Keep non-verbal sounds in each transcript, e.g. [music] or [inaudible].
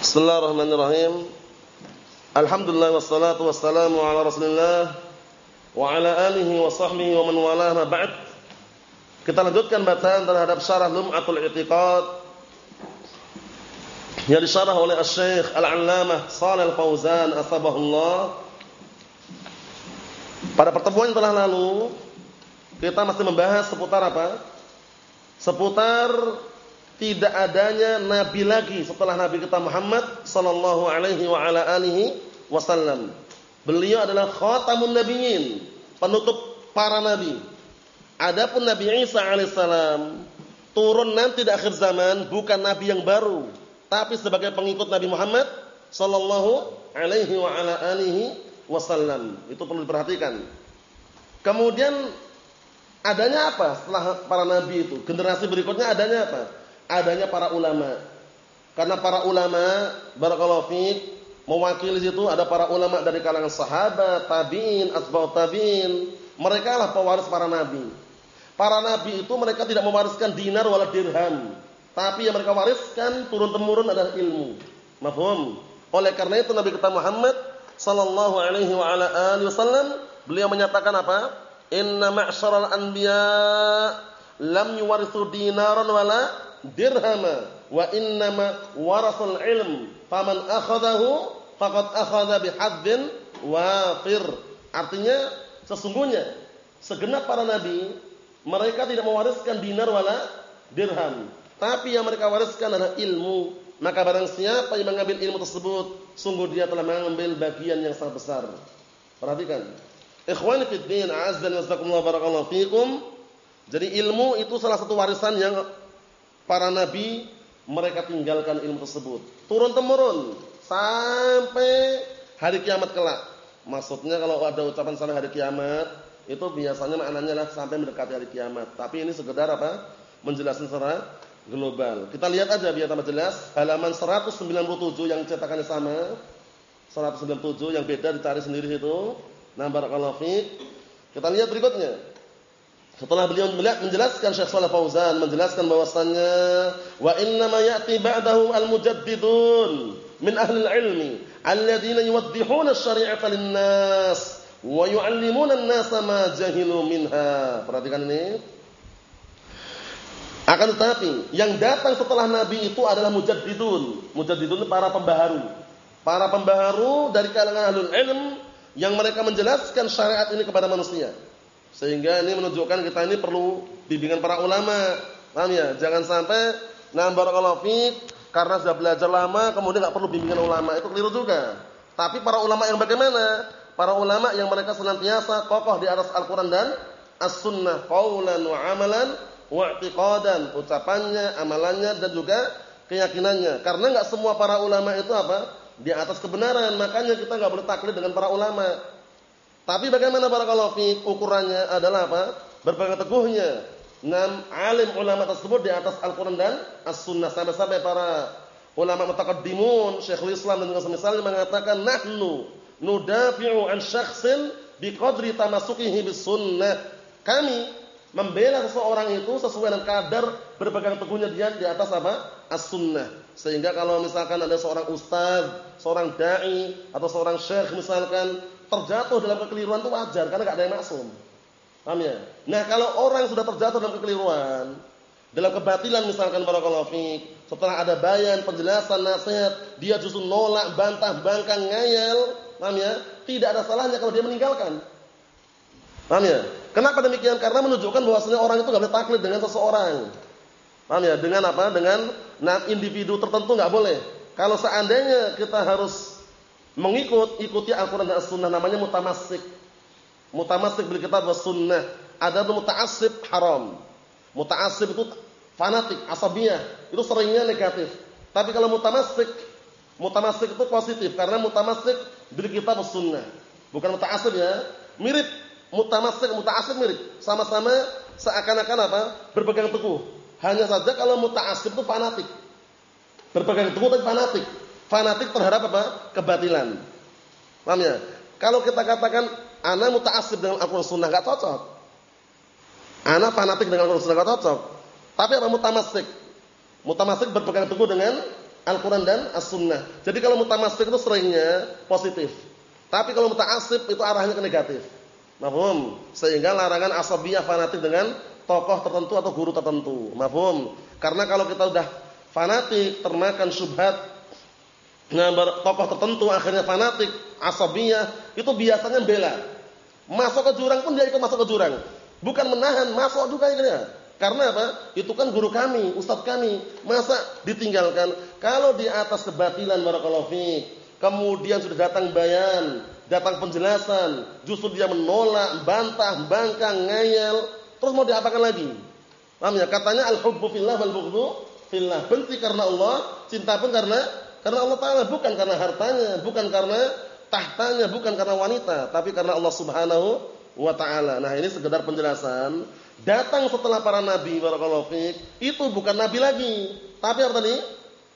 Bismillahirrahmanirrahim. Alhamdulillah wassalatu wassalamu ala Rasulillah wa ala alihi wa sahbihi wa man walah ma ba'd. Kita lanjutkan bacaan terhadap syarah Lum'atul I'tiqad yang disyarah oleh Asy-Syaikh Al-'Allamah Shalal Fauzan asbahullah. Pada pertemuan yang telah lalu kita masih membahas seputar apa? Seputar tidak adanya nabi lagi setelah nabi kita Muhammad sallallahu alaihi wa ala alihi wasallam. Beliau adalah khatamun nabiyyin, penutup para nabi. Adapun Nabi Isa alaihissalam turun nanti di akhir zaman bukan nabi yang baru, tapi sebagai pengikut Nabi Muhammad sallallahu alaihi wa ala alihi wasallam. Itu perlu diperhatikan. Kemudian adanya apa setelah para nabi itu? Generasi berikutnya adanya apa? Adanya para ulama. Karena para ulama barakallahu fiik mewakili situ ada para ulama dari kalangan sahabat, tabi'in, asbab tabi'in. Mereka lah pewaris para nabi. Para nabi itu mereka tidak mewariskan dinar wala dirham, tapi yang mereka wariskan turun temurun adalah ilmu. Mafhum? Oleh karena itu Nabi kita Muhammad sallallahu alaihi wa ala alihi wasallam beliau menyatakan apa? Inna ma'syaral anbiya lam yuwarithu dinaran wala dirhama wa innama warasul ilm. Faman akhadahu faqad akhadha bihadzin wafir. Artinya sesungguhnya segenap para nabi mereka tidak mewariskan dinar wala dirham. Tapi yang mereka wariskan adalah ilmu. Maka barang siapa yang mengambil ilmu tersebut sungguh dia telah mengambil bagian yang sangat besar. Perhatikan. Ikhwani fid azza wa jalla barakallahu fikum. Jadi ilmu itu salah satu warisan yang para nabi mereka tinggalkan ilmu tersebut. Turun temurun sampai hari kiamat kelak. Maksudnya kalau ada ucapan sampai hari kiamat itu biasanya maknanya adalah sampai mendekati hari kiamat. Tapi ini sekedar apa? Menjelaskan secara global. Kita lihat aja biar tambah jelas. Halaman 197 yang cetakannya sama. 197 yang beda dicari sendiri situ. Nah, barakallahu. Kita lihat berikutnya. Setelah beliau menjelaskan Syekh Shalih Fauzan menjelaskan bahwasannya wa inna ma ya'ti ba'dahu al-mujaddidun min ahli al-ilmi alladziina yuwaddihuna asy-syari'ata lin-nas wa yu'allimuna an-nasa ma jahilu minha. Perhatikan ini. Akan tetapi yang datang setelah nabi itu adalah mujaddidun. Mujaddidun para pembaharu. Para pembaharu dari kalangan ahlul ilm yang mereka menjelaskan syariat ini kepada manusia. Sehingga ini menunjukkan kita ini perlu bimbingan para ulama. Paham ya? Jangan sampai barakallahu fiik karena sudah belajar lama kemudian enggak perlu bimbingan ulama. Itu keliru juga. Tapi para ulama yang bagaimana? Para ulama yang mereka senantiasa kokoh di atas Al-Qur'an dan As-Sunnah, qaulan wa amalan wa i'tiqadan, ucapannya, amalannya dan juga keyakinannya. Karena enggak semua para ulama itu apa? Di atas kebenaran. Makanya kita enggak boleh taklid dengan para ulama. Tapi bagaimana barakallahu fi ukurannya adalah apa? Berpegang teguhnya enam alim ulama tersebut di atas Al-Qur'an dan As-Sunnah sampai-sampai para ulama mutaqaddimun, Syekhul Islam dan semisalnya mengatakan nahnu nudafi'u an syakhsin biqadri tamasukihi bis sunnah. Kami membela seseorang itu sesuai dengan kadar berpegang teguhnya dia di atas apa? As-Sunnah. Sehingga kalau misalkan ada seorang ustaz, seorang dai atau seorang syekh misalkan terjatuh dalam kekeliruan itu wajar karena gak ada yang maksum. Paham ya? Nah, kalau orang sudah terjatuh dalam kekeliruan, dalam kebatilan misalkan barakallahu fiik, setelah ada bayan, penjelasan, nasihat, dia justru nolak, bantah, bangkang, ngayal, paham ya? Tidak ada salahnya kalau dia meninggalkan. Paham ya? Kenapa demikian? Karena menunjukkan bahwasanya orang itu enggak boleh taklid dengan seseorang. Paham ya? Dengan apa? Dengan individu tertentu enggak boleh. Kalau seandainya kita harus mengikut ikuti Al-Qur'an dan As-Sunnah namanya mutamassik. Mutamassik bil kitab sunnah. Ada muta'assib haram. Muta'assib itu fanatik, asabiyah. Itu seringnya negatif. Tapi kalau mutamassik, mutamassik itu positif karena mutamassik bil kitab sunnah. Bukan muta'assib ya. Mirip mutamassik, muta'assib mirip. Sama-sama seakan-akan apa? Berpegang teguh. Hanya saja kalau muta'assib itu fanatik. Berpegang teguh tapi fanatik fanatik terhadap apa? Kebatilan. Paham ya? Kalau kita katakan ana muta'assib dengan Al-Qur'an Sunnah enggak cocok. Ana fanatik dengan Al-Qur'an Sunnah enggak cocok. Tapi apa mutamassik? Mutamassik berpegang teguh dengan Al-Qur'an dan As-Sunnah. Jadi kalau mutamassik itu seringnya positif. Tapi kalau muta'assib itu arahnya ke negatif. Mafhum? Sehingga larangan asabiyah fanatik dengan tokoh tertentu atau guru tertentu. Mafhum? Karena kalau kita sudah fanatik, termakan syubhat nah tokoh tertentu akhirnya fanatik, asabiyah, itu biasanya bela. Masuk ke jurang pun dia ikut masuk ke jurang. Bukan menahan, masuk juga akhirnya. Karena apa? Itu kan guru kami, ustadz kami. Masa ditinggalkan? Kalau di atas kebatilan barakallahu kemudian sudah datang bayan, datang penjelasan, justru dia menolak, bantah, bangkang, ngayal, terus mau diapakan lagi? Paham ya? Katanya al-hubbu fillah wal bughdhu fillah. Benci karena Allah, cinta pun karena karena Allah Taala, bukan karena hartanya, bukan karena tahtanya, bukan karena wanita, tapi karena Allah Subhanahu wa taala. Nah, ini sekedar penjelasan datang setelah para nabi barakallahu fiik itu bukan nabi lagi tapi apa tadi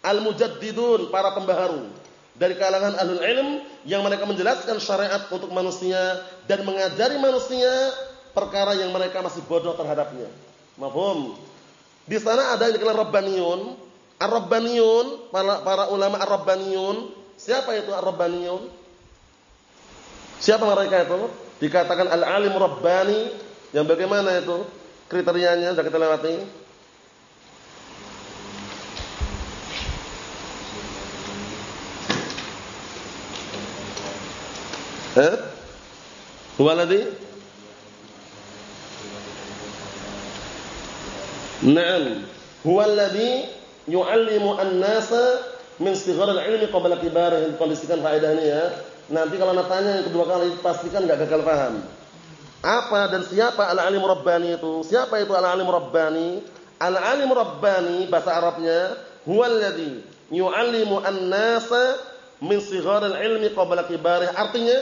al-mujaddidun para pembaharu dari kalangan ahlul ilm yang mereka menjelaskan syariat untuk manusia dan mengajari manusia perkara yang mereka masih bodoh terhadapnya. Mafhum? Di sana ada yang dikenal rabbaniyun. Ar-rabbaniyun, para, para ulama ar-rabbaniyun. Siapa itu ar-rabbaniyun? Siapa mereka itu? Dikatakan al-alim rabbani yang bagaimana itu? Kriterianya sudah kita lewati. Eh? Huwa alladhi Naam, huwa alladhi yu'allimu an-nasa min sighar al-ilmi qabla kibarihim. Kalau faedah ini ya. Nanti kalau natanya yang kedua kali pastikan enggak gagal paham. Apa dan siapa al-alim rabbani itu? Siapa itu al-alim rabbani? Al-alim rabbani bahasa Arabnya huwa alladhi yu'allimu an-nasa min sigharil ilmi qabla kibarih. Artinya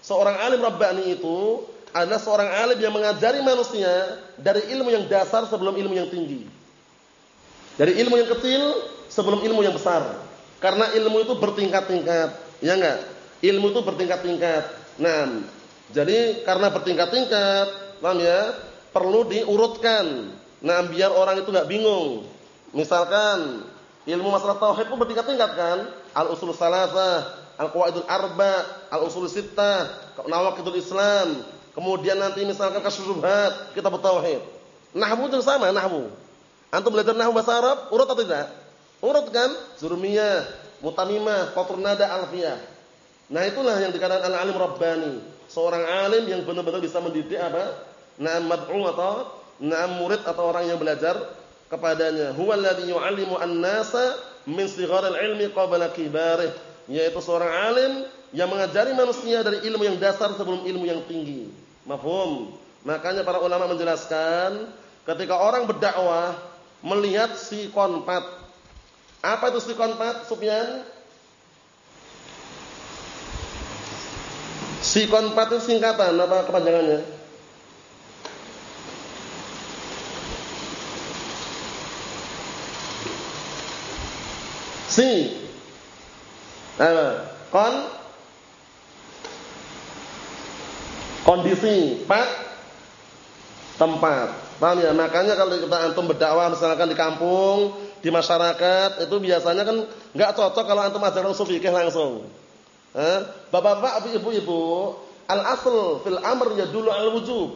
seorang alim rabbani itu adalah seorang alim yang mengajari manusia dari ilmu yang dasar sebelum ilmu yang tinggi. Dari ilmu yang kecil sebelum ilmu yang besar. Karena ilmu itu bertingkat-tingkat, ya enggak? Ilmu itu bertingkat-tingkat. Nah, jadi karena bertingkat-tingkat, paham ya? Perlu diurutkan. Nah, biar orang itu nggak bingung. Misalkan ilmu masalah tauhid pun bertingkat-tingkat kan? Al-usul salasah, al-qawaidul arba, al-usul sittah, nawaqidul Islam. Kemudian nanti misalkan kasyubhat, kita bertauhid. Nahwu itu sama, nahwu. Antum belajar nahwu bahasa Arab, urut atau tidak? Urut kan? Zurmiyah, mutamimah, qatrun nada, alfiyah. Nah, itulah yang dikatakan al-alim rabbani seorang alim yang benar-benar bisa mendidik apa? Na'am mad'u atau na'am murid atau orang yang belajar kepadanya. Huwa alladhi yu'allimu an-nasa min sigharil ilmi qabla kibarih. Yaitu seorang alim yang mengajari manusia dari ilmu yang dasar sebelum ilmu yang tinggi. Mafhum? Makanya para ulama menjelaskan ketika orang berdakwah melihat si konpat. Apa itu si konpat, Sufyan? Sikon 4 itu singkatan apa kepanjangannya? Si. Apa? Kon kondisi, pat tempat. Paham ya? Makanya kalau kita antum berdakwah misalkan di kampung, di masyarakat, itu biasanya kan enggak cocok kalau antum ajarkan usul fikih langsung. Bapak-bapak, ibu-ibu, al-asl fil amr dulu al-wujub.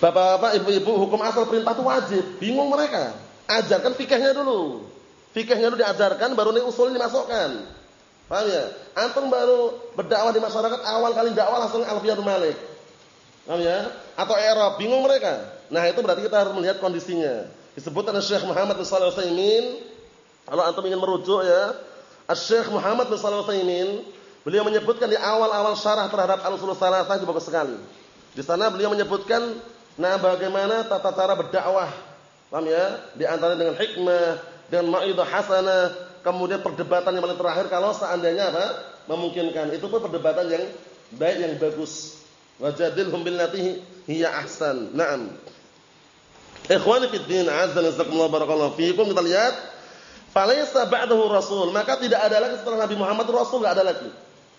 Bapak-bapak, ibu-ibu, hukum asal perintah itu wajib. Bingung mereka. Ajarkan fikihnya dulu. Fikihnya dulu diajarkan, baru nih usul dimasukkan. Paham ya? Antum baru berdakwah di masyarakat, awal kali dakwah langsung Alfiyatul Malik. Paham ya? Atau Arab, bingung mereka. Nah, itu berarti kita harus melihat kondisinya. Disebut oleh Syekh Muhammad bin Shalih kalau antum ingin merujuk ya, Asy-Syaikh Muhammad bin Shalih Utsaimin, beliau menyebutkan di awal-awal syarah terhadap Al-Usul Salasah itu bagus sekali. Di sana beliau menyebutkan nah bagaimana tata cara berdakwah. Paham ya? Di antara dengan hikmah, dengan mau'izah hasanah, kemudian perdebatan yang paling terakhir kalau seandainya apa? memungkinkan. Itu pun perdebatan yang baik yang bagus. Wajadilhum billati hiya ahsan. Naam. Ikhwani fid din, azza wa jalla barakallahu fiikum. Kita lihat Falaysa ba'dahu rasul, maka tidak ada lagi setelah Nabi Muhammad rasul enggak ada lagi.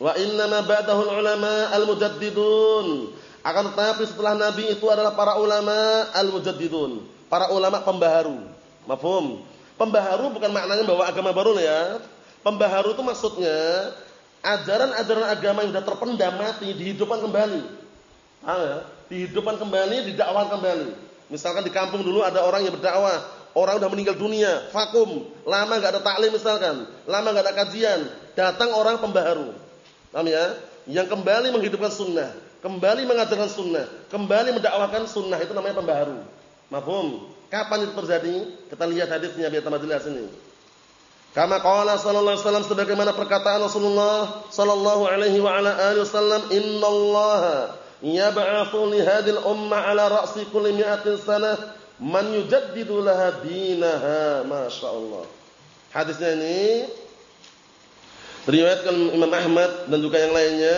Wa innama ba'dahu ulama al-mujaddidun. Akan tetapi setelah Nabi itu adalah para ulama al-mujaddidun, para ulama pembaharu. Mafhum? Pembaharu bukan maknanya bahwa agama baru ya. Pembaharu itu maksudnya ajaran-ajaran agama yang sudah terpendam mati dihidupkan kembali. Ah? Dihidupkan kembali, didakwahkan kembali. Misalkan di kampung dulu ada orang yang berdakwah, orang sudah meninggal dunia, vakum, lama nggak ada taklim misalkan, lama nggak ada kajian, datang orang pembaharu. Paham ya? Yang kembali menghidupkan sunnah, kembali mengajarkan sunnah, kembali mendakwahkan sunnah itu namanya pembaharu. Mafhum? Kapan itu terjadi? Kita lihat hadisnya biar tambah jelas ini. Kama qala sallallahu alaihi wasallam sebagaimana perkataan Rasulullah sallallahu alaihi wa ala alihi wasallam, "Innallaha yab'atsu li hadhihi al-ummah ala ra'si kulli mi'atin sanah man yujaddidu laha dinaha." Masyaallah. Hadisnya ini diriwayatkan Imam Ahmad dan juga yang lainnya.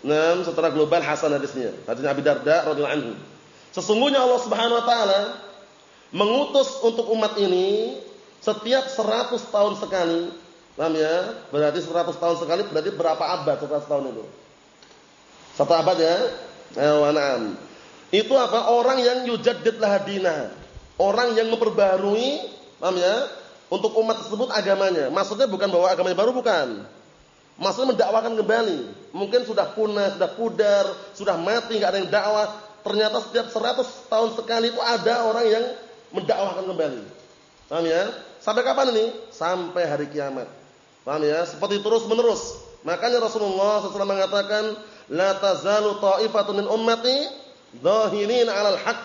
Nah, secara global hasan hadisnya. Hadisnya Abi Darda radhiyallahu anhu. Sesungguhnya Allah Subhanahu wa taala mengutus untuk umat ini setiap 100 tahun sekali. Paham ya? Berarti 100 tahun sekali berarti berapa abad 100 tahun itu? Satu abad ya? Na'am. Itu apa? Orang yang yujaddid lahadina. Orang yang memperbarui, paham ya? Untuk umat tersebut agamanya. Maksudnya bukan bahwa agamanya baru bukan. Maksudnya mendakwakan kembali. Mungkin sudah punah, sudah pudar, sudah mati, enggak ada yang dakwah. Ternyata setiap 100 tahun sekali itu ada orang yang mendakwahkan kembali. Paham ya? Sampai kapan ini? Sampai hari kiamat. Paham ya? Seperti terus menerus. Makanya Rasulullah SAW mengatakan, La tazalu ta'ifatun min ummati dhahirin 'alal haqq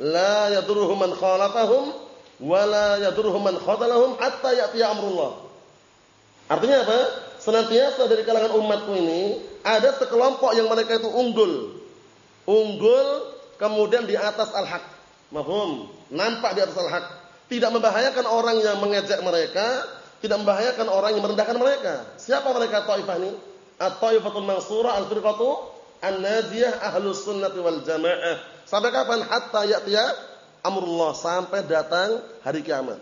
la yadurruhum man khalafahum wa la yadurruhum man khadalahum hatta ya'tiya amrullah. Artinya apa? Senantiasa dari kalangan umatku ini ada sekelompok yang mereka itu unggul. Unggul kemudian di atas al-haq. Mahfum? Nampak di atas al-haq tidak membahayakan orang yang mengejek mereka, tidak membahayakan orang yang merendahkan mereka. Siapa mereka taifah ini? At-taifatul mansura al-firqatu an-najiyah ahlus sunnati wal jamaah. Sampai kapan? Hatta ya'tiya amrullah, sampai datang hari kiamat.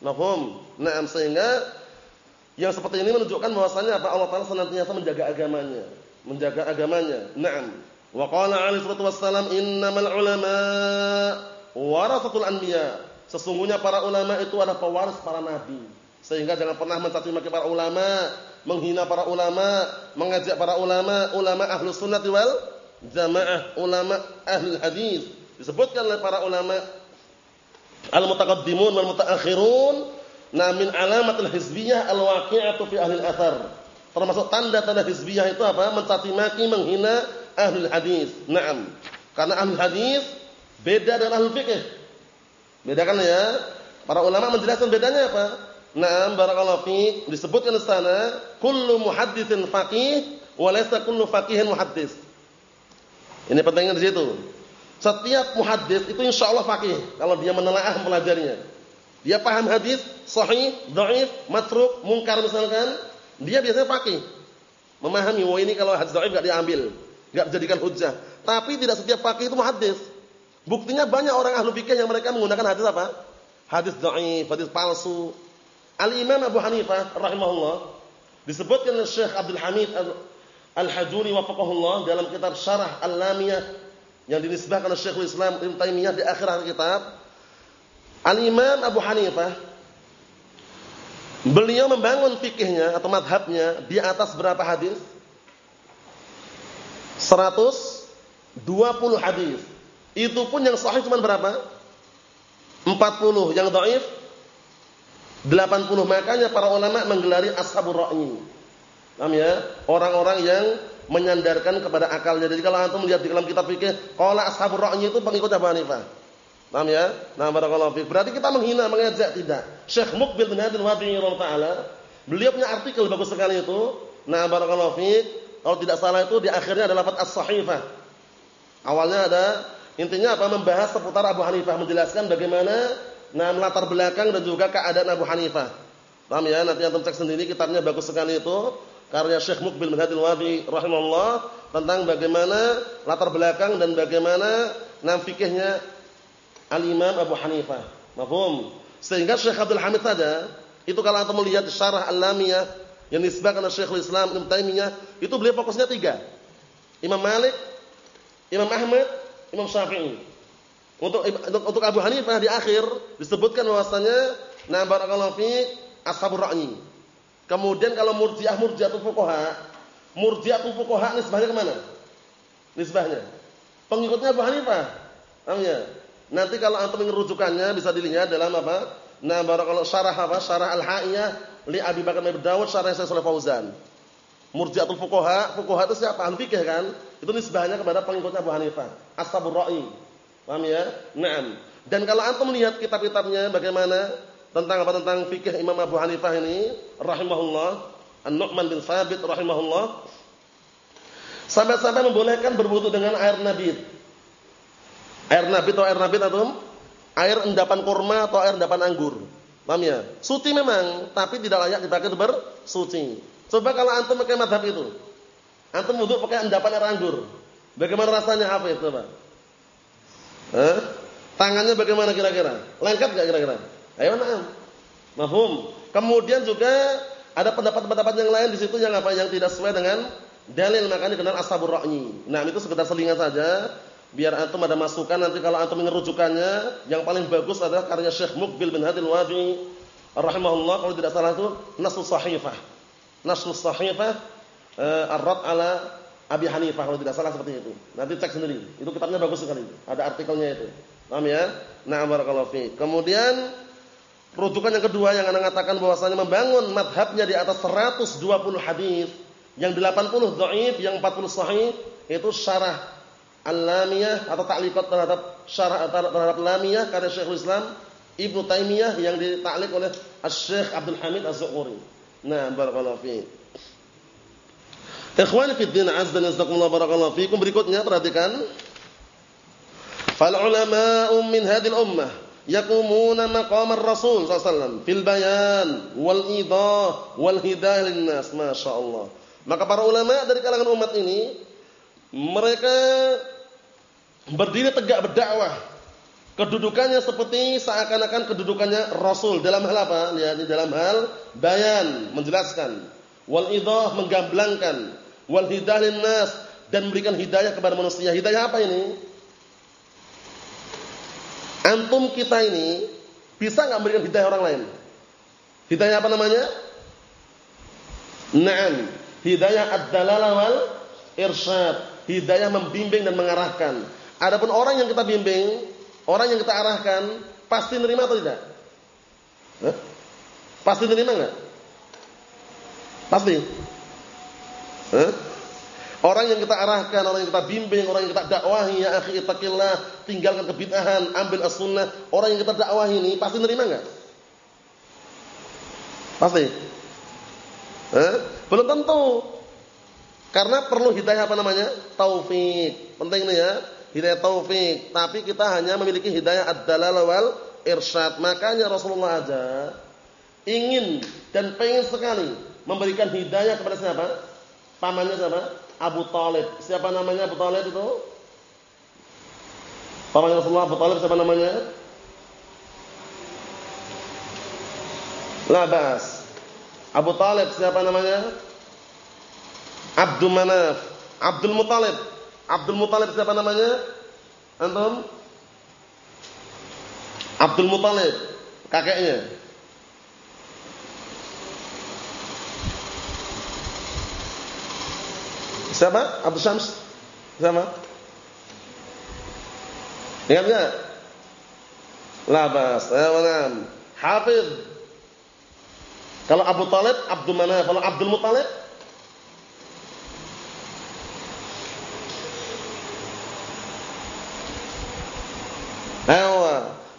Nafhum? Naam sehingga yang seperti ini menunjukkan bahwasanya apa Allah Taala senantiasa menjaga agamanya, menjaga agamanya. Naam. Wa qala alaihi salatu wassalam innamal ulama warasatul anbiya. Sesungguhnya para ulama itu adalah pewaris para nabi. Sehingga jangan pernah mencaci maki para ulama, menghina para ulama, mengajak para ulama, ulama ahlu sunnati wal jamaah, ulama ahli hadis. Disebutkan oleh para ulama al-mutaqaddimun wal mutaakhirun, na min alamatil hizbiyah al-waqi'atu fi ahli al-athar. Termasuk tanda-tanda hizbiyah itu apa? Mencaci maki, menghina ahli hadis. Naam. Karena ahli hadis beda dengan ahli fikih. Bedakan ya. Para ulama menjelaskan bedanya apa? Naam barakallahu fi disebutkan di sana kullu muhadditsin faqih wa laysa kullu faqihin muhaddis. Ini pentingnya di situ. Setiap muhaddis itu insyaallah faqih kalau dia menelaah mempelajarinya. Dia paham hadis sahih, dhaif, matruk, mungkar misalkan, dia biasanya faqih. Memahami oh ini kalau hadis dhaif enggak diambil, enggak dijadikan hujjah. Tapi tidak setiap faqih itu muhaddis. Buktinya banyak orang ahlu fikih yang mereka menggunakan hadis apa? Hadis dhaif, hadis palsu. Al-Imam Abu Hanifah rahimahullah disebutkan oleh Syekh Abdul Hamid Al-Hajuri wafaqahullah dalam kitab Syarah Al-Lamiyah yang dinisbahkan oleh Syekhul Islam Ibnu Taimiyah di akhir akhir kitab. Al-Imam Abu Hanifah beliau membangun fikihnya atau madhabnya di atas berapa hadis? 120 hadis. Itu pun yang sahih cuma berapa? 40. Yang dhaif 80. Makanya para ulama menggelari ashabur ra'yi. Paham ya? Orang-orang yang menyandarkan kepada akalnya. Jadi kalau antum melihat di dalam kitab fikih, qala ashabur ra'yi itu pengikut Abu Hanifah. Paham ya? Nah, barakallahu fiik. Berarti kita menghina, mengejek tidak. Syekh Muqbil bin Hadil Wabi'i taala, beliau punya artikel bagus sekali itu. Nah, barakallahu fiik. Kalau tidak salah itu di akhirnya ada lafaz as-sahifah. Awalnya ada Intinya apa? Membahas seputar Abu Hanifah, menjelaskan bagaimana nah latar belakang dan juga keadaan Abu Hanifah. Paham ya? Nanti antum cek sendiri kitabnya bagus sekali itu. Karya Syekh Mukbil bin Hadil Wabi rahimahullah tentang bagaimana latar belakang dan bagaimana nam fikihnya Al-Imam Abu Hanifah. Mafhum? Sehingga Syekh Abdul Hamid saja itu kalau antum melihat syarah Al-Lamiyah yang disebutkan oleh Syekhul Islam Ibnu Taimiyah, itu beliau fokusnya tiga. Imam Malik, Imam Ahmad, Imam Syafi'i. Untuk untuk Abu Hanifah di akhir disebutkan bahwasanya nah barakallahu fiik ashabur ra'yi. Kemudian kalau murjiah murjiatul fuqaha, murjiatul fuqaha nisbahnya ke mana? Nisbahnya. Pengikutnya Abu Hanifah. Paham ya? Nanti kalau antum ingin rujukannya bisa dilihat dalam apa? Nah, barakallahu syarah apa? Syarah Al-Ha'iyah li Abi Bakar bin Dawud syarah Syekh Fauzan. Murji'atul fuqaha, fuqaha itu siapa? Ahli kan? Itu nisbahnya kepada pengikutnya Abu Hanifah, Ashabur Ra'i. Paham ya? Naam. Dan kalau antum melihat kitab-kitabnya bagaimana tentang apa tentang fikih Imam Abu Hanifah ini rahimahullah, An-Nu'man bin Sabit rahimahullah. Sampai-sampai membolehkan berwudu dengan air nabit. Air nabit atau air nabit atau air endapan kurma atau air endapan anggur. Paham ya? Suci memang, tapi tidak layak dipakai bersuci. Coba kalau antum pakai madhab itu. Antum wudu pakai endapan air anggur. Bagaimana rasanya apa itu, Pak? Eh? Tangannya bagaimana kira-kira? Lengkap enggak kira-kira? Ayo na'am. Mafhum. Kemudian juga ada pendapat-pendapat yang lain di situ yang apa yang tidak sesuai dengan dalil makanya kenal ashabur ra'yi. Nah, itu sekedar selingan saja biar antum ada masukan nanti kalau antum ingin rujukannya yang paling bagus adalah karya Syekh Mukbil bin Hadil Wadi rahimahullah kalau tidak salah itu Nasul Sahifah. Nasul Sahifah uh, Ar-Rad ala Abi Hanifah kalau tidak salah seperti itu. Nanti cek sendiri. Itu kitabnya bagus sekali. Ada artikelnya itu. Paham ya? Na'am barakallahu fi. Kemudian rujukan yang kedua yang anak katakan bahwasanya membangun madhabnya di atas 120 hadis, yang 80 dhaif, yang 40 sahih, itu syarah Al-Lamiyah atau taklikat terhadap syarah terhadap Lamiyah karya Syekhul Islam Ibnu Taimiyah yang ditaklik oleh Asy-Syaikh Abdul Hamid Az-Zuhri. Nah, barakallahu fi. Ikhwani fi din wa jalla barakallahu fiikum berikutnya perhatikan Fal ulama'u min hadhil ummah yaqumuna maqam ar-rasul sallallahu fil bayan wal idah wal hidayah lin nas masyaallah. Maka para ulama dari kalangan umat ini mereka berdiri tegak berdakwah. Kedudukannya seperti seakan-akan kedudukannya Rasul dalam hal apa? Ya, dalam hal bayan, menjelaskan, wal idah menggamblangkan, wal hidayah nas dan memberikan hidayah kepada manusia. Hidayah apa ini? Antum kita ini bisa nggak memberikan hidayah orang lain? Hidayah apa namanya? Naam, hidayah ad-dalalah wal irsyad. Hidayah membimbing dan mengarahkan. Adapun orang yang kita bimbing, orang yang kita arahkan, pasti nerima atau tidak? Hah? Pasti nerima enggak? Pasti. Hah? Orang yang kita arahkan, orang yang kita bimbing, orang yang kita dakwahi, ya akhi ittaqillah, tinggalkan kebid'ahan, ambil as-sunnah. Orang yang kita dakwahi ini pasti nerima enggak? Pasti. Eh? Belum tentu. Karena perlu hidayah apa namanya? Taufik. Penting nih ya, hidayah taufik. Tapi kita hanya memiliki hidayah ad-dalalah wal irsyad. Makanya Rasulullah aja ingin dan pengen sekali memberikan hidayah kepada siapa? Pamannya siapa? Abu Talib. Siapa namanya Abu Talib itu? Paman Rasulullah Abu Talib siapa namanya? Labas. Abu Talib siapa namanya? Abdul Manaf. Abdul Muttalib. Abdul Muttalib siapa namanya? Antum? Abdul Muttalib. Kakeknya. Siapa? Abu Syams? Siapa? Ingat enggak? Labas. Ya, mana? Hafiz. Kalau Abu Talib, Abdul Manaf. Kalau Abdul Muttalib? Ayo,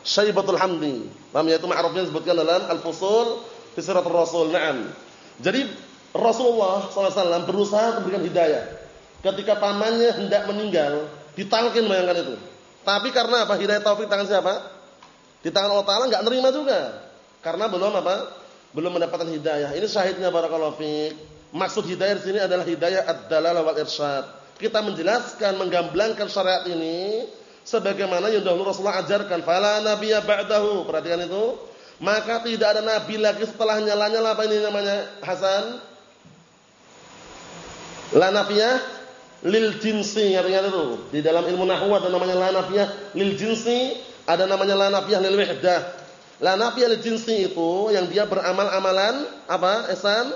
Syaibatul Hamdi. Paham ya itu ma'rufnya disebutkan dalam Al-Fusul fi Siratul Rasul. Naam. Jadi Rasulullah SAW berusaha memberikan hidayah. Ketika pamannya hendak meninggal, ditalkin bayangkan itu. Tapi karena apa? Hidayah taufik tangan siapa? Di tangan Allah Taala enggak nerima juga. Karena belum apa? Belum mendapatkan hidayah. Ini syahidnya barakallahu fiik. Maksud hidayah di sini adalah hidayah ad-dalalah wal irsyad. Kita menjelaskan, menggamblangkan syariat ini sebagaimana yang dahulu Rasulullah ajarkan. Fala nabiyya ba'dahu. Perhatikan itu. Maka tidak ada nabi lagi setelahnya. Lanyala apa ini namanya? Hasan La nafiyah lil jinsi artinya itu. Di dalam ilmu nahwu ada namanya la nafiyah lil jinsi, ada namanya la nafiyah lil wahdah. La nafi al-jinsi itu yang dia beramal amalan apa? Ihsan?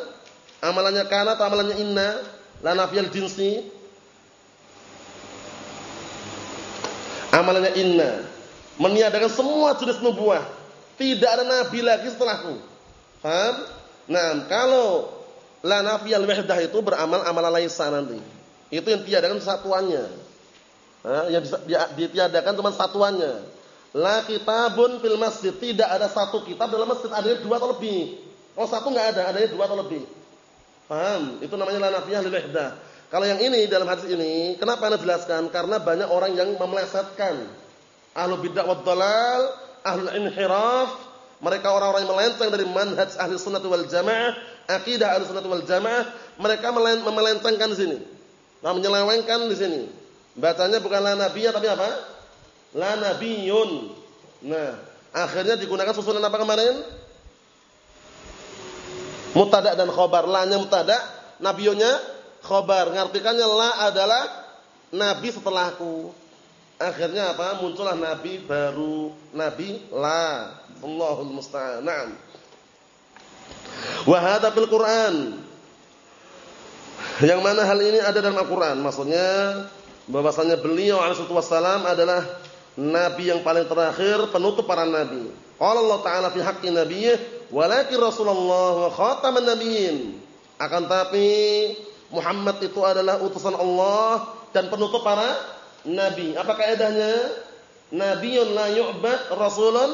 Amalannya kana atau amalannya inna? La nafi al-jinsi. Amalannya inna. Meniadakan semua jenis nubuah. Tidak ada nabi lagi setelahku. Paham? Nah, kalau la nafi al-wahdah itu beramal amalan laisa nanti. Itu yang tiadakan satuannya. Nah, yang ditiadakan cuma satuannya. La kitabun fil masjid. Tidak ada satu kitab dalam masjid. Adanya dua atau lebih. Kalau satu nggak ada, adanya dua atau lebih. Paham? Itu namanya la nafiyah lil ihdah. Kalau yang ini dalam hadis ini, kenapa Anda jelaskan? Karena banyak orang yang memelesetkan. Ahlu bid'ah wad dalal, ahlu inhiraf, mereka orang-orang yang melenceng dari manhaj ahli sunnah wal jamaah, akidah ahli sunnah wal jamaah, mereka memelencengkan di sini. Nah, menyelewengkan di sini. Bacanya bukan la nabiyah tapi apa? la nabiyun. Nah, akhirnya digunakan susunan apa kemarin? Mutada dan khobar. La-nya mutada, nabiyunya khobar. Ngartikannya la adalah nabi setelahku. Akhirnya apa? Muncullah nabi baru, nabi la. Allahul musta'an. Naam. Wa hadza fil Qur'an. Yang mana hal ini ada dalam Al-Qur'an? Maksudnya bahwasanya beliau alaihi wasallam adalah nabi yang paling terakhir, penutup para nabi. Qala Allah Ta'ala fi haqqi nabiyyih, walakin Rasulullah wa khataman nabiyyin. Akan tapi Muhammad itu adalah utusan Allah dan penutup para nabi. Apa kaidahnya? Nabiun la yu'bad, rasulun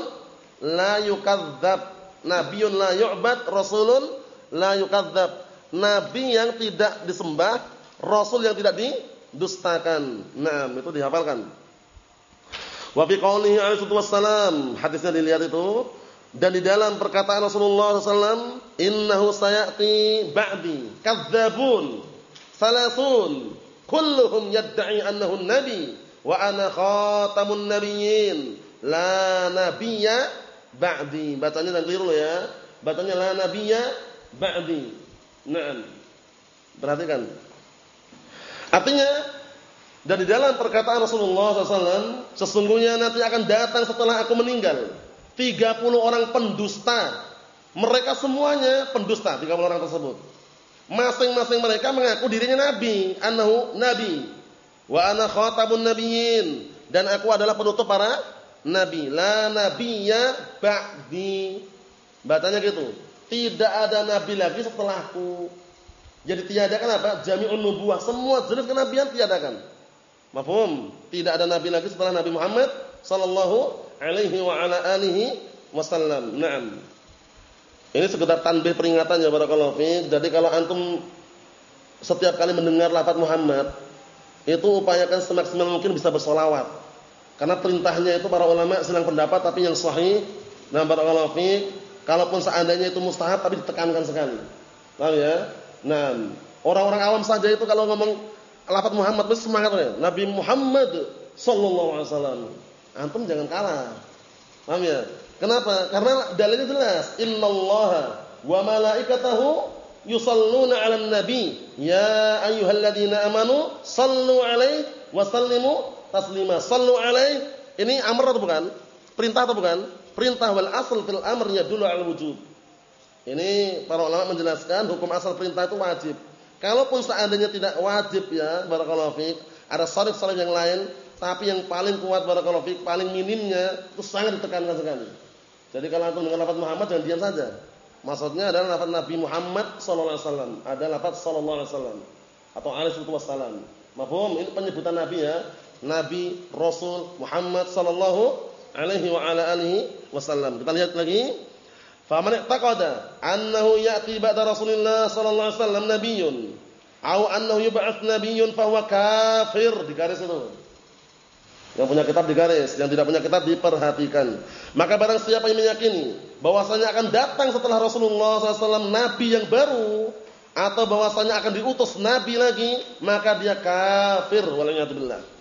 la yukadzab. Nabiun la yu'bad, rasulun la yukadzab. Nabi yang tidak disembah, rasul yang tidak didustakan. Nah, itu dihafalkan. Wa fi qoulihi alaihi wassalam, hadisnya dilihat itu dan di dalam perkataan Rasulullah SAW, innahu sayati ba'di kadzabun salasun kulluhum yad'i annahu nabi wa ana khatamun nabiyyin la nabiyya ba'di. Bacanya dan keliru ya. Bacanya la nabiyya ba'di. Naam. Perhatikan. Artinya dan di dalam perkataan Rasulullah SAW, sesungguhnya nanti akan datang setelah aku meninggal 30 orang pendusta. Mereka semuanya pendusta 30 orang tersebut. Masing-masing mereka mengaku dirinya nabi, anahu nabi. Wa ana khatamun nabiyyin dan aku adalah penutup para nabi. La nabiyya ba'di. Bacanya gitu. Tidak ada nabi lagi setelahku. Jadi tiadakan apa? Jami'un nubuwah. Semua jenis kenabian tiadakan. Mafhum? Tidak ada nabi lagi setelah Nabi Muhammad sallallahu alaihi wa ala alihi wasallam. Naam. Ini sekedar tanbih peringatan ya barakallahu fi. Jadi kalau antum setiap kali mendengar lafaz Muhammad, itu upayakan semaksimal mungkin bisa bersolawat. Karena perintahnya itu para ulama sedang pendapat tapi yang sahih, nah barakallahu fi, kalaupun seandainya itu mustahab tapi ditekankan sekali. Paham ya? Nah, orang-orang awam saja itu kalau ngomong lafaz Muhammad mesti semangat ya. Nabi Muhammad sallallahu alaihi wasallam. Antum jangan kalah. Paham ya? Kenapa? Karena dalilnya jelas. Innallaha wa malaikatahu yusalluna 'alan nabi. Ya ayyuhalladzina amanu sallu 'alaihi wa sallimu taslima. Sallu 'alaihi ini amr atau bukan? Perintah atau bukan? Perintah wal asl fil amrnya dulu al wujub. Ini para ulama menjelaskan hukum asal perintah itu wajib. Kalaupun seandainya tidak wajib ya, barakallahu fiik, ada sharif-sharif yang lain, tapi yang paling kuat barakallahu fiik, paling minimnya itu sangat ditekankan sekali. Jadi kalau antum dengan lafaz Muhammad jangan diam saja. Maksudnya adalah lafaz Nabi Muhammad sallallahu alaihi wasallam, ada lafaz sallallahu alaihi wasallam atau alaihi wasallam. Mafhum? Ini penyebutan Nabi ya. Nabi, Rasul Muhammad sallallahu alaihi wa ala alihi wasallam. Kita lihat lagi. Faman i'taqada annahu ya'ti ba'da Rasulillah sallallahu alaihi wasallam nabiyyun aw annahu yub'ats nabiyyun fa huwa kafir di garis itu. Yang punya kitab di garis, yang tidak punya kitab diperhatikan. Maka barang siapa yang meyakini bahwasanya akan datang setelah Rasulullah SAW nabi yang baru atau bahwasanya akan diutus nabi lagi, maka dia kafir waliyadzubillah.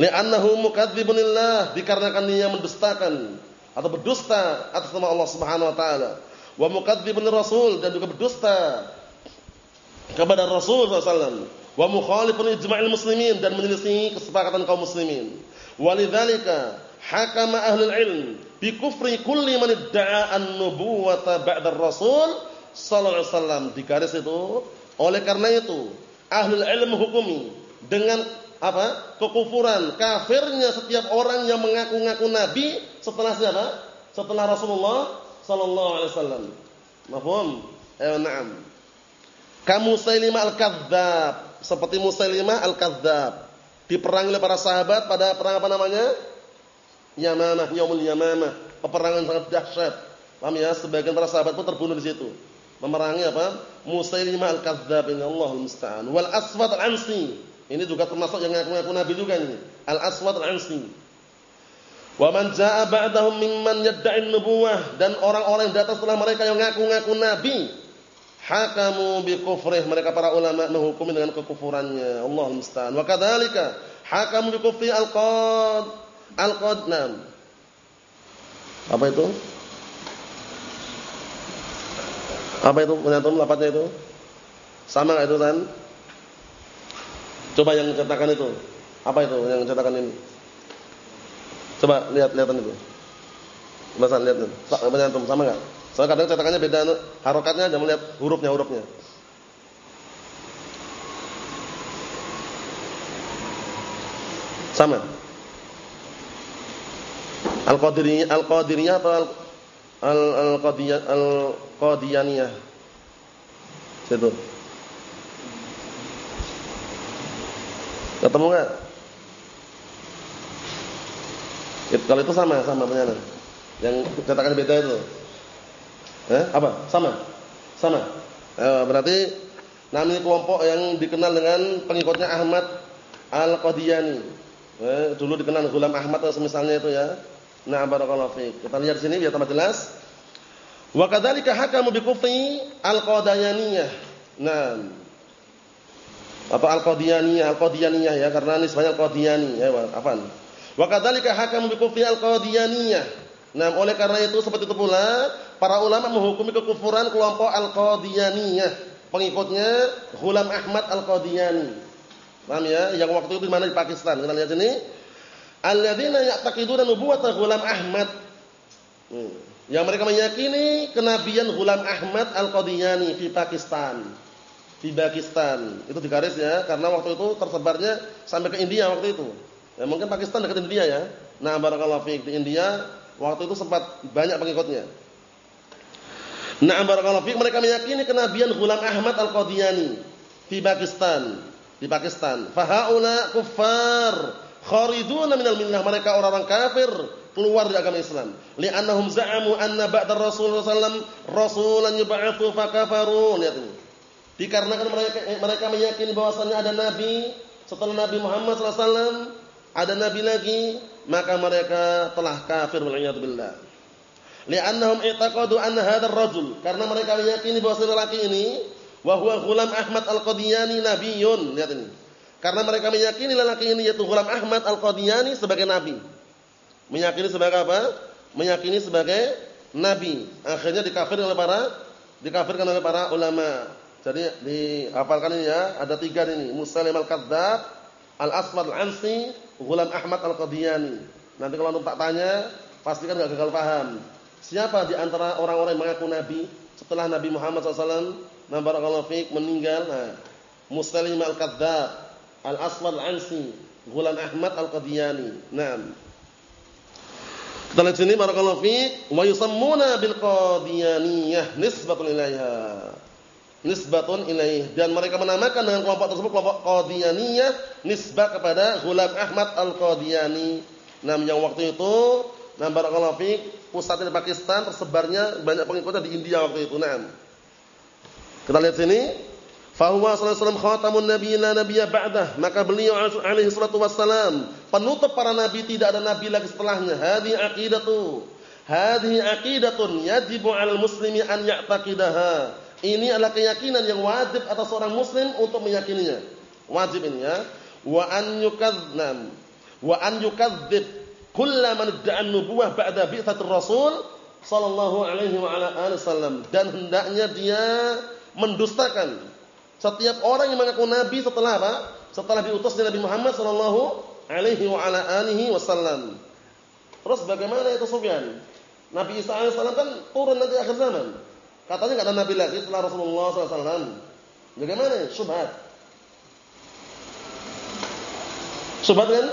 Li'annahu mukadzibun lillah dikarenakan dia mendustakan atau berdusta atas nama Allah Subhanahu wa taala. Wa mukadzibun rasul dan juga berdusta kepada Rasul sallallahu wa mukhalifun ijma'il muslimin dan menyelisih kesepakatan kaum muslimin. Walidzalika hakama ahlul ilm bi kufri kulli man idda'a an-nubuwata ba'da ar-rasul sallallahu alaihi wasallam. Di garis itu, oleh karena itu ahlul ilm hukumi dengan apa? kekufuran, kafirnya setiap orang yang mengaku-ngaku nabi setelah siapa? Setelah Rasulullah sallallahu alaihi wasallam. Mafhum? Eh, na'am. Kamu Musailimah al-Kadzdzab, seperti Musailimah al-Kadzdzab. Diperangi oleh para sahabat pada perang apa namanya? Yamamah, Yaumul Yamamah, peperangan sangat dahsyat. Paham ya? Sebagian para sahabat pun terbunuh di situ. Memerangi apa? Musailimah al-Kadzdzab ini Allahul musta'an. Wal Aswad al-Ansi. Ini juga termasuk yang ngaku-ngaku nabi juga ini. Al-Aswad al-Ansi. Wa man jaa'a ba'dahum mimman yadda'i nubuwah dan orang-orang yang datang setelah mereka yang ngaku-ngaku nabi hakamu bi kufrih mereka para ulama menghukumi dengan kekufurannya Allahul musta'an wa kadzalika hakamu bi kufri al-qad Al-Qadnam. Apa itu? Apa itu menyantum lapatnya itu? Sama enggak itu kan? Coba yang cetakan itu. Apa itu yang cetakan ini? Coba lihat lihatan itu. Coba lihat itu. Menyantum sama enggak? Soalnya kadang cetakannya beda harokatnya jangan lihat hurufnya hurufnya. Sama. Al-Qadiriyah Al-Qadiriyah atau Al-Qadiyah Al-Qadiyaniyah? Situ. Ketemu enggak? It, kalau itu sama, sama penyanan. Yang cetakan beda itu. Eh, apa? Sama. Sama. Eh, berarti namanya kelompok yang dikenal dengan pengikutnya Ahmad Al-Qadiyani. Eh, dulu dikenal Gulam Ahmad atau semisalnya itu ya. Nah, barakallahu fiik. Kita lihat sini biar tambah jelas. Wa kadzalika hakamu bi kufri al-qadiyaniyah. Nah. Atau al-qadiyaniyah, al-qadiyaniyah ya karena nisbahnya al-qadiyani ya, afan. Wa kadzalika hakamu bi kufri al-qadiyaniyah. Nah, oleh karena itu seperti itu pula para ulama menghukumi kekufuran kelompok al-qadiyaniyah. Pengikutnya Ghulam Ahmad al-Qadiyani. Paham ya? Yang waktu itu di mana di Pakistan. Kita lihat sini alladzina ya'taqiduna nubuwata Ghulam Ahmad. Hmm. Yang mereka meyakini kenabian Ghulam Ahmad Al-Qadiyani di Pakistan. Di Pakistan. Itu digaris ya, karena waktu itu tersebarnya sampai ke India waktu itu. Ya mungkin Pakistan dekat India ya. Nah, barakallahu fiik di India waktu itu sempat banyak pengikutnya. Nah, barakallahu fiik mereka meyakini kenabian Ghulam Ahmad Al-Qadiyani di Pakistan. Di Pakistan. Fahaula kuffar kharijuna minal millah mereka orang-orang kafir keluar dari agama Islam li'annahum za'amu anna ba'da Rasulullah sallam rasulan yub'atsu fakafaru lihat ini dikarenakan mereka mereka meyakini bahwasannya ada nabi setelah Nabi Muhammad wasallam ada nabi lagi maka mereka telah kafir wal billah li'annahum i'taqadu anna hadzal rajul karena mereka meyakini bahwa lelaki ini wa huwa Ghulam Ahmad Al-Qadiyani nabiyyun lihat ini karena mereka meyakini lelaki ini yaitu Ghulam Ahmad Al-Qadiyani sebagai nabi. Meyakini sebagai apa? Meyakini sebagai nabi. Akhirnya dikafirkan oleh para dikafirkan oleh para ulama. Jadi dihafalkan ini ya, ada tiga ini, Muslim Al-Kadzdzab, Al-Aswad Al-Ansi, Ghulam Ahmad Al-Qadiyani. Nanti kalau untuk tak tanya, pastikan enggak gagal paham. Siapa di antara orang-orang yang mengaku nabi setelah Nabi Muhammad SAW, barakallahu fiik meninggal? Nah, Muslim Al-Kadzdzab, Al-Aswad Al-Ansi, Ghulam Ahmad Al-Qadiyani. Naam. Kita lihat sini barakallahu fi wa yusammuna bil qadiyaniyah nisbatun ilaiha. Nisbatun ilaih dan mereka menamakan dengan kelompok tersebut kelompok qadiyaniyah nisbah kepada Ghulam Ahmad Al-Qadiyani. Nam yang waktu itu nam barakallahu fi pusatnya di Pakistan tersebarnya banyak pengikutnya di India waktu itu. Naam. Kita lihat sini Fahuwa sallallahu khatamun nabiyina nabiyya ba'dah. Maka beliau alaihi salatu wassalam penutup para nabi tidak ada nabi lagi setelahnya. Hadhi aqidatu. Hadhi aqidatun yajibu 'alal muslimi an ya'taqidaha. Ini adalah keyakinan yang wajib atas seorang muslim untuk meyakininya. Wajib ini ya. Wa an yukadzdzam wa an yukadzdzib kullaman idda'a nubuwah ba'da bi'tsatir rasul sallallahu alaihi wa ala alihi wasallam dan hendaknya dia mendustakan setiap orang yang mengaku nabi setelah apa? Setelah diutus Nabi Muhammad sallallahu alaihi wa ala alihi wasallam. Terus bagaimana itu Sufyan? Nabi Isa alaihissalam kan turun nanti akhir zaman. Katanya ada nabi lagi setelah Rasulullah SAW. Bagaimana? Subhat. Subhat kan?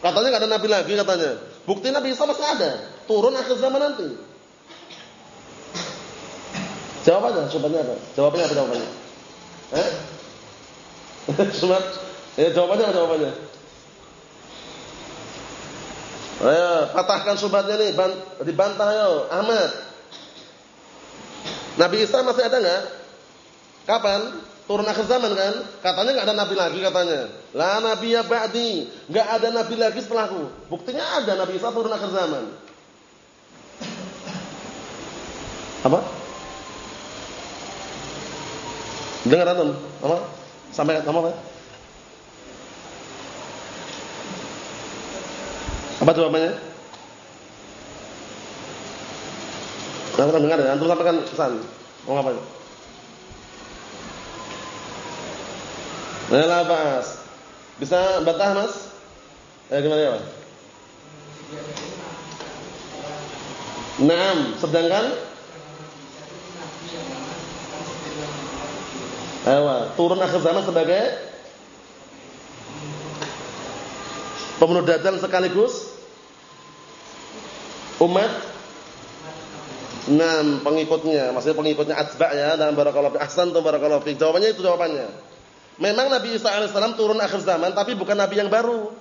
Katanya ada nabi lagi katanya. Bukti Nabi Isa masih ada. Turun akhir zaman nanti. Jawabannya, subhatnya apa? Jawabannya apa jawabannya? Eh? [laughs] Subhat? Eh, jawabannya apa jawabannya? Ayo, patahkan subhatnya nih, dibantah ayo, Ahmad. Nabi Isa masih ada enggak? Kapan? Turun akhir zaman kan? Katanya enggak ada nabi lagi katanya. La nabiyya ba'di, enggak ada nabi lagi setelahku. Buktinya ada Nabi Isa turun akhir zaman. Apa? Dengar antum? Apa? Sampai apa? apa? Apa jawabannya? Nah, dengar ya, antum sampaikan pesan. Mau ngapain? Nah, bahas. Bisa bantah, Mas? Eh, gimana ya, Pak? Naam, sedangkan Ayo, turun akhir zaman sebagai pembunuh dajjal sekaligus umat enam pengikutnya, maksudnya pengikutnya atba ya dan barakallahu fi ahsan tu barakallahu fi. Jawabannya itu jawabannya. Memang Nabi Isa alaihissalam turun akhir zaman tapi bukan nabi yang baru.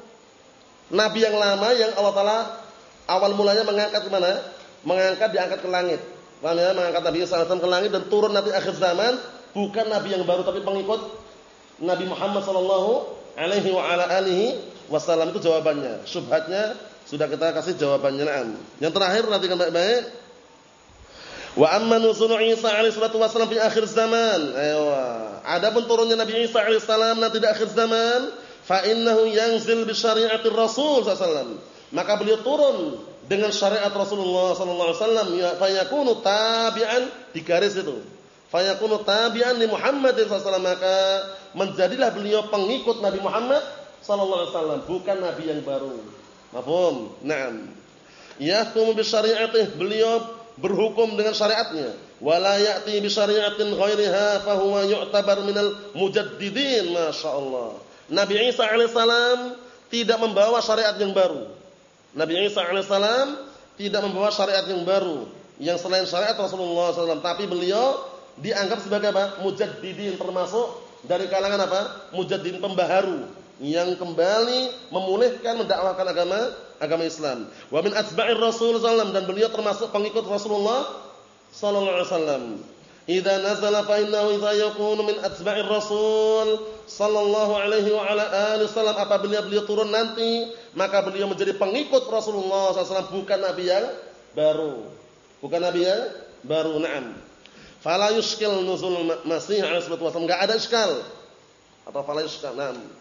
Nabi yang lama yang Allah taala awal mulanya mengangkat ke mana? Mengangkat diangkat ke langit. Paham ya? Mengangkat Nabi Isa alaihissalam ke langit dan turun nanti akhir zaman bukan nabi yang baru tapi pengikut Nabi Muhammad sallallahu alaihi wa ala alihi wasallam itu jawabannya. Syubhatnya sudah kita kasih jawabannya. Yang terakhir perhatikan baik-baik. Wa amma nuzul Isa alaihi salatu wasallam fi akhir zaman. Ayo. Adapun turunnya Nabi Isa alaihi salam nanti di akhir zaman, fa innahu yanzil bi syari'atir Rasul sallallahu Maka beliau turun dengan syariat Rasulullah sallallahu alaihi wasallam ya fa yakunu tabi'an di garis itu. Fa yakunu tabi'an li Muhammadin sallallahu maka menjadilah beliau pengikut Nabi Muhammad sallallahu alaihi wasallam, bukan nabi yang baru. Mafhum? Naam. Yahkumu bi syari'atih, beliau berhukum dengan syariatnya. Wala ya'ti bi syari'atin ghairiha fa huwa yu'tabar minal mujaddidin, masyaallah. Nabi Isa alaihissalam tidak membawa syariat yang baru. Nabi Isa alaihissalam tidak membawa syariat yang baru yang selain syariat Rasulullah SAW, tapi beliau dianggap sebagai apa? Mujaddidin termasuk dari kalangan apa? Mujaddidin pembaharu yang kembali memulihkan mendakwahkan agama agama Islam. Wa min atba'ir Rasul sallallahu dan beliau termasuk pengikut Rasulullah sallallahu alaihi wasallam. Idza nazala fa innahu idza yakunu min atba'ir Rasul sallallahu alaihi wa ala alihi wasallam apabila beliau turun nanti maka beliau menjadi pengikut Rasulullah sallallahu bukan nabi yang baru. Bukan nabi yang baru, na'am. Fala yuskil nuzul Masih alaihi wasallam enggak ada iskal. Atau fala yuskal, na'am.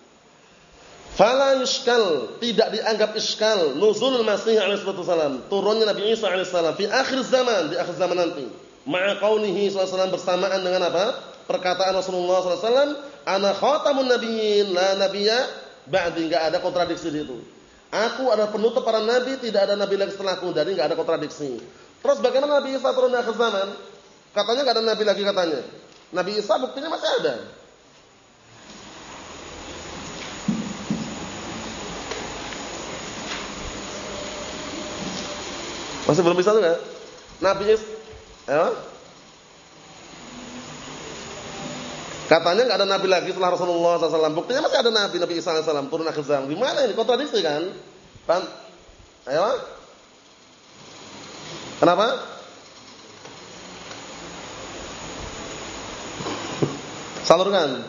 Fala yuskal, tidak dianggap iskal nuzul Masih alaihi wasallam, turunnya Nabi Isa alaihi salam fi akhir zaman, di akhir zaman nanti. Ma'a qaulihi sallallahu bersamaan dengan apa? Perkataan Rasulullah sallallahu alaihi wasallam, "Ana khatamun nabiyyin, la nabiyya ba'di." Enggak ada kontradiksi di itu. Aku adalah penutup para nabi, tidak ada nabi lagi setelahku, jadi enggak ada kontradiksi. Terus bagaimana Nabi Isa turun di akhir zaman? Katanya enggak ada nabi lagi katanya. Nabi Isa buktinya masih ada. Masih belum bisa tuh enggak? Nabi Is ya? Katanya enggak ada nabi lagi setelah Rasulullah SAW. Buktinya masih ada nabi Nabi Isa SAW turun akhir zaman. Gimana ini? Kontradiksi kan? Pan? Ayo. Kenapa? Salurkan.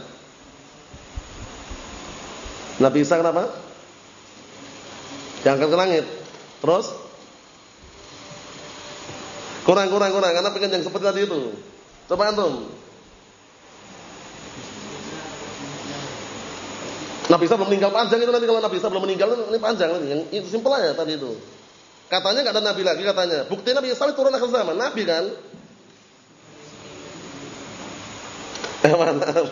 Nabi Isa kenapa? Diangkat ke langit. Terus? Kurang, kurang, kurang. Karena pengen yang seperti tadi itu. Coba antum. Nabi Isa belum meninggal panjang itu nanti kalau Nabi Isa belum meninggal ini panjang nanti. Yang itu simpel aja tadi itu. Katanya enggak ada nabi lagi katanya. Bukti Nabi Isa turun akhir zaman, nabi kan? [laughs] Eh, mantap.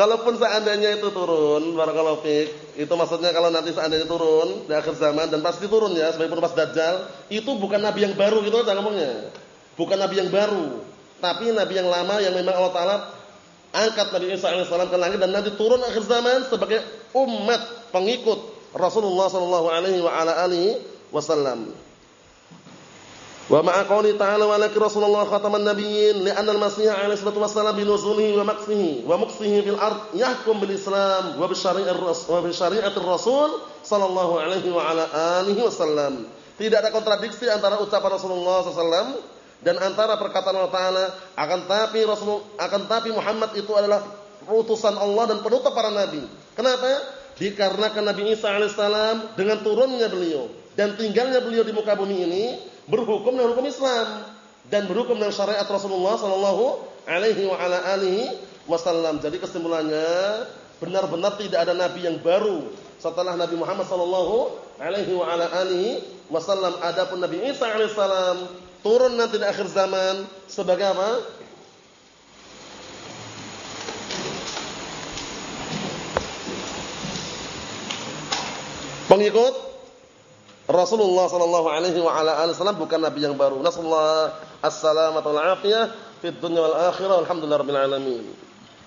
Kalaupun seandainya itu turun, fik, itu maksudnya kalau nanti seandainya turun di akhir zaman dan pasti turun ya, sebagai pas dajjal, itu bukan nabi yang baru gitu aja ngomongnya. Bukan nabi yang baru, tapi nabi yang lama yang memang Allah taala angkat Nabi Isa alaihissalam ke langit dan nanti turun akhir zaman sebagai umat pengikut Rasulullah sallallahu alaihi wa ala alihi wasallam. Wa ma'a ta'ala wa laki Rasulullah khataman nabiyyin li'anna al-Masih alaihi salatu wassalam bi nuzulihi wa maksihi wa muksihi fil ard yahkum bil Islam wa bi syari'ir rasul sallallahu alaihi wa ala alihi wasallam. Tidak ada kontradiksi antara ucapan Rasulullah sallallahu dan antara perkataan Allah taala akan tapi Rasul akan tapi Muhammad itu adalah utusan Allah dan penutup para nabi. Kenapa? Dikarenakan Nabi Isa alaihissalam dengan turunnya beliau dan tinggalnya beliau di muka bumi ini berhukum dengan hukum Islam dan berhukum dengan syariat Rasulullah sallallahu alaihi wa ala alihi wasallam. Jadi kesimpulannya benar-benar tidak ada nabi yang baru setelah Nabi Muhammad sallallahu alaihi wa ala alihi wasallam. Adapun Nabi Isa alaihissalam turun nanti di akhir zaman sebagai apa? Pengikut Rasulullah sallallahu alaihi wa ala alihi wasallam bukan nabi yang baru. Nasallahu as-salamata wal afiyah fid dunya wal akhirah. Alhamdulillahirabbil alamin.